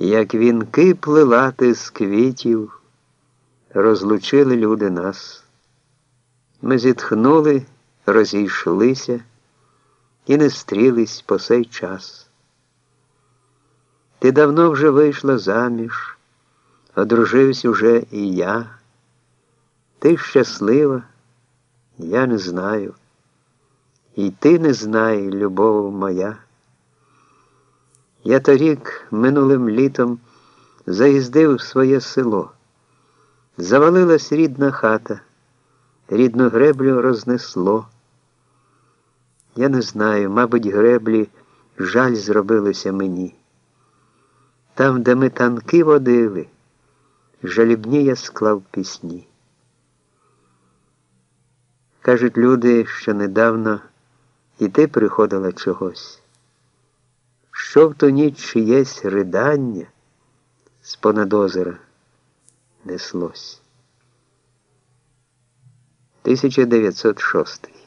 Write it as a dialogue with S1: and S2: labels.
S1: Як вінки плилати з квітів, розлучили люди нас. Ми зітхнули, розійшлися і не стрілись по сей час. Ти давно вже вийшла заміж, одружився уже і я. Ти щаслива, я не знаю, і ти не знай, любов моя. Я торік минулим літом заїздив в своє село. Завалилась рідна хата, рідну греблю рознесло. Я не знаю, мабуть, греблі жаль зробилося мені. Там, де ми танки водили, жалібні я склав пісні. Кажуть люди, що недавно і ти приходила чогось. Що в ніч чиєсь ридання з понад озера неслось. 1906